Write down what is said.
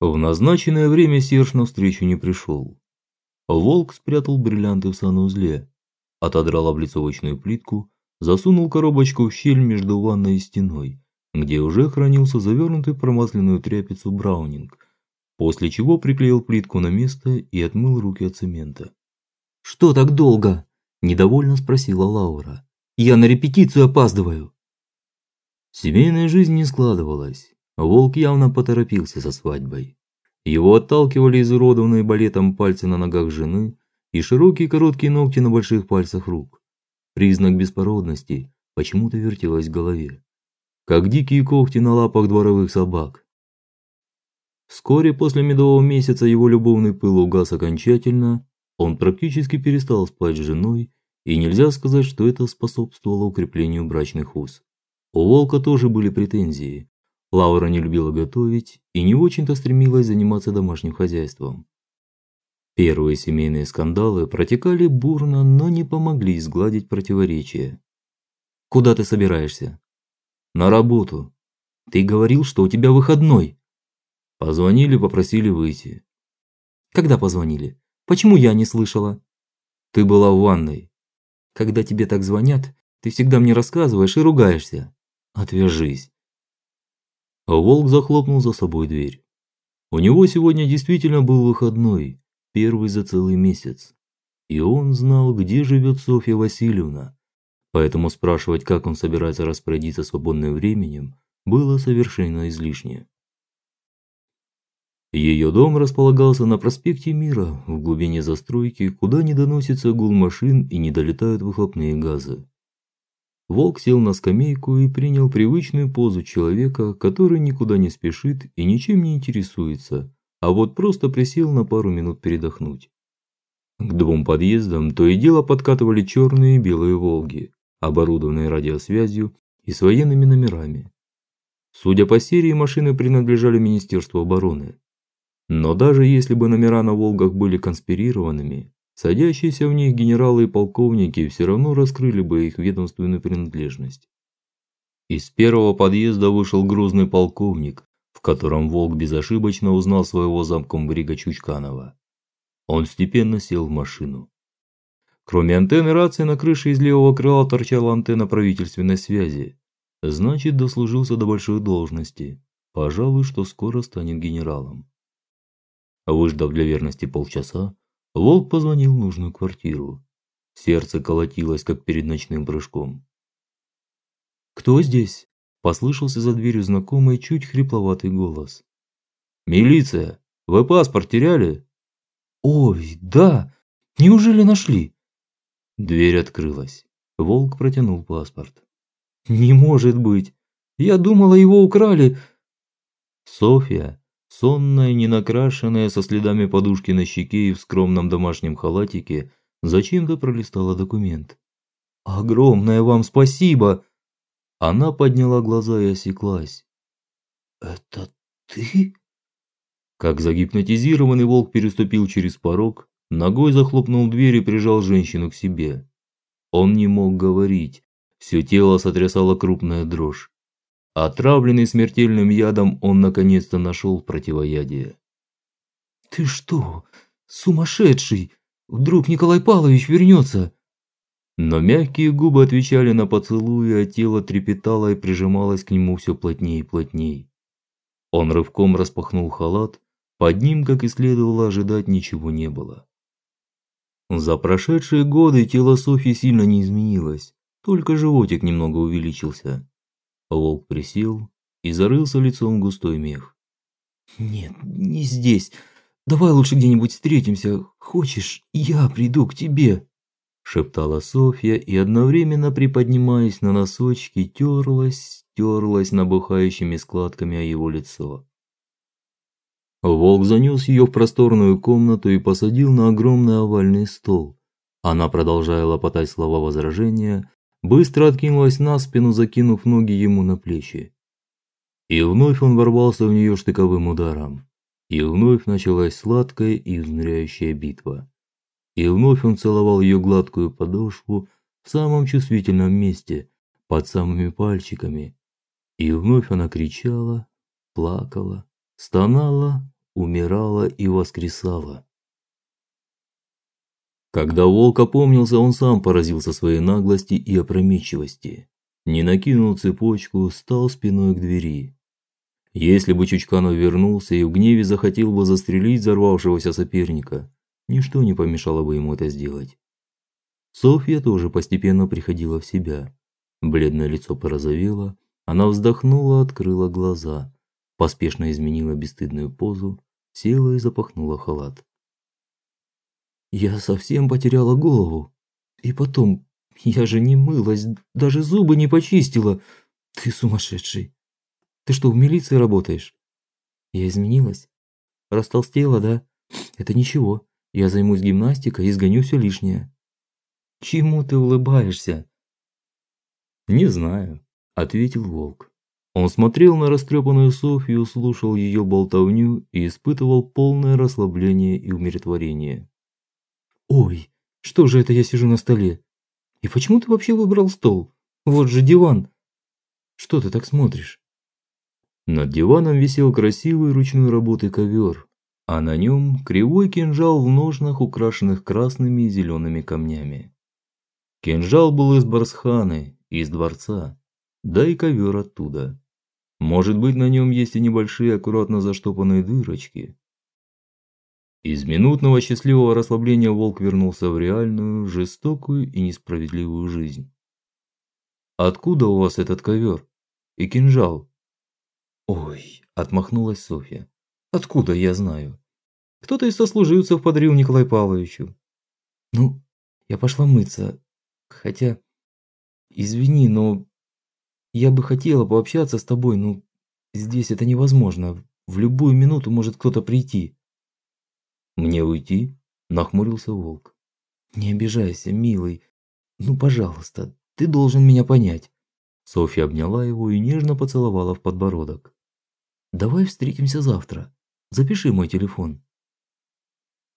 В назначенное время Серж на встречу не пришел. Волк спрятал бриллианты в санузле, отодрал облицовочную плитку, засунул коробочку в щель между ванной и стеной, где уже хранился завернутый в промасленную тряпицу браунинг, после чего приклеил плитку на место и отмыл руки от цемента. Что так долго? недовольно спросила Лаура. Я на репетицию опаздываю. Семейная жизнь не складывалась. Волк явно поторопился со свадьбой. Его отталкивали изуродованные балетом пальцы на ногах жены и широкие короткие ногти на больших пальцах рук. Признак беспородности почему-то вертелось в голове, как дикие когти на лапах дворовых собак. Вскоре после медового месяца его любовный пыл угас окончательно, он практически перестал спать с женой, и нельзя сказать, что это способствовало укреплению брачных уз. У Волка тоже были претензии. Лаура не любила готовить и не очень-то стремилась заниматься домашним хозяйством. Первые семейные скандалы протекали бурно, но не помогли сгладить противоречия. Куда ты собираешься? На работу. Ты говорил, что у тебя выходной. Позвонили, попросили выйти. Когда позвонили? Почему я не слышала? Ты была в ванной. Когда тебе так звонят, ты всегда мне рассказываешь и ругаешься. Отвяжись. Волк захлопнул за собой дверь. У него сегодня действительно был выходной, первый за целый месяц. И он знал, где живет Софья Васильевна. Поэтому спрашивать, как он собирается распорядиться свободным временем, было совершенно излишне. Ее дом располагался на проспекте Мира, в глубине застройки, куда не доносится гул машин и не долетают выхлопные газы. Волк сел на скамейку и принял привычную позу человека, который никуда не спешит и ничем не интересуется, а вот просто присел на пару минут передохнуть. К двум подъездам то и дело подкатывали черные и белые Волги, оборудованные радиосвязью и с военными номерами. Судя по серии, машины принадлежали Министерству обороны. Но даже если бы номера на Волгах были конспирированными, Садящиеся в них генералы и полковники все равно раскрыли бы их ведомственную принадлежность. Из первого подъезда вышел грузный полковник, в котором Волк безошибочно узнал своего замкомбрига Чучканова. Он степенно сел в машину. Кроме антенны рации на крыше из левого крыла торчала антенна правительственной связи. Значит, дослужился до большой должности. Пожалуй, что скоро станет генералом. Выждав для верности полчаса, Волк позвонил в нужную квартиру. Сердце колотилось, как перед ночным прыжком. Кто здесь? послышался за дверью знакомый чуть хрипловатый голос. Милиция. Вы паспорт теряли? Ой, да. Неужели нашли? Дверь открылась. Волк протянул паспорт. Не может быть. Я думала, его украли. Софья, Сонная, ненакрашенная, со следами подушки на щеке и в скромном домашнем халатике, зачем-то пролистала документ. Огромное вам спасибо. Она подняла глаза и осеклась. Это ты? Как загипнотизированный волк переступил через порог, ногой захлопнул дверь и прижал женщину к себе. Он не мог говорить, все тело сотрясало крупная дрожь. Отравленный смертельным ядом, он наконец-то нашел противоядие. Ты что, сумасшедший? Вдруг Николай Павлович вернется?» Но мягкие губы отвечали на поцелуи, а тело трепетало и прижималось к нему все плотнее и плотнее. Он рывком распахнул халат, под ним, как и следовало ожидать, ничего не было. За прошедшие годы тело Софьи сильно не изменилось, только животик немного увеличился. Волк присел и зарылся лицом в густой мех. Нет, не здесь. Давай лучше где-нибудь встретимся. Хочешь, я приду к тебе, шептала Софья и одновременно приподнимаясь на носочки, терлась, терлась набухающими складками о его лицо. Волк занес ее в просторную комнату и посадил на огромный овальный стол. Она, продолжая лопотать слова возражения, быстро откинулась на спину, закинув ноги ему на плечи. И вновь он ворвался в нее штыковым ударом. И вновь началась сладкая и изнуряющая битва. И вновь он целовал ее гладкую подошву в самом чувствительном месте, под самыми пальчиками. И вновь она кричала, плакала, стонала, умирала и воскресала. Когда волк опомнился, он сам поразился своей наглости и опрометчивости. Не накинул цепочку, стал спиной к двери. Если бы Чучканов вернулся и в гневе захотел бы застрелить взорвавшегося соперника, ничто не помешало бы ему это сделать. Софья тоже постепенно приходила в себя. Бледное лицо порозовело, она вздохнула, открыла глаза, поспешно изменила бесстыдную позу, села и запахнула халат. Я совсем потеряла голову. И потом, я же не мылась, даже зубы не почистила. Ты сумасшедший. Ты что, в милиции работаешь? Я изменилась? Растолстела, да? Это ничего. Я займусь гимнастикой и сгоню все лишнее. Чему ты улыбаешься? Не знаю, ответил волк. Он смотрел на растрепанную Софью, слушал ее болтовню и испытывал полное расслабление и умиротворение. Ой, что же это я сижу на столе? И почему ты вообще выбрал стол? Вот же диван. Что ты так смотришь? Над диваном висел красивый ручной работы ковер, а на нем кривой кинжал в ножнах, украшенных красными и зелеными камнями. Кинжал был из барсханы, из дворца, да и ковер оттуда. Может быть, на нем есть и небольшие аккуратно заштопанные дырочки, из минутного счастливого расслабления волк вернулся в реальную, жестокую и несправедливую жизнь. Откуда у вас этот ковер? и кинжал? Ой, отмахнулась Софья. Откуда я знаю? Кто-то из сослуживцев подарил Николаю Павловичу. Ну, я пошла мыться. Хотя извини, но я бы хотела пообщаться с тобой, но здесь это невозможно. В любую минуту может кто-то прийти. Мне уйти? нахмурился волк. Не обижайся, милый. Ну, пожалуйста, ты должен меня понять. Софья обняла его и нежно поцеловала в подбородок. Давай встретимся завтра. Запиши мой телефон.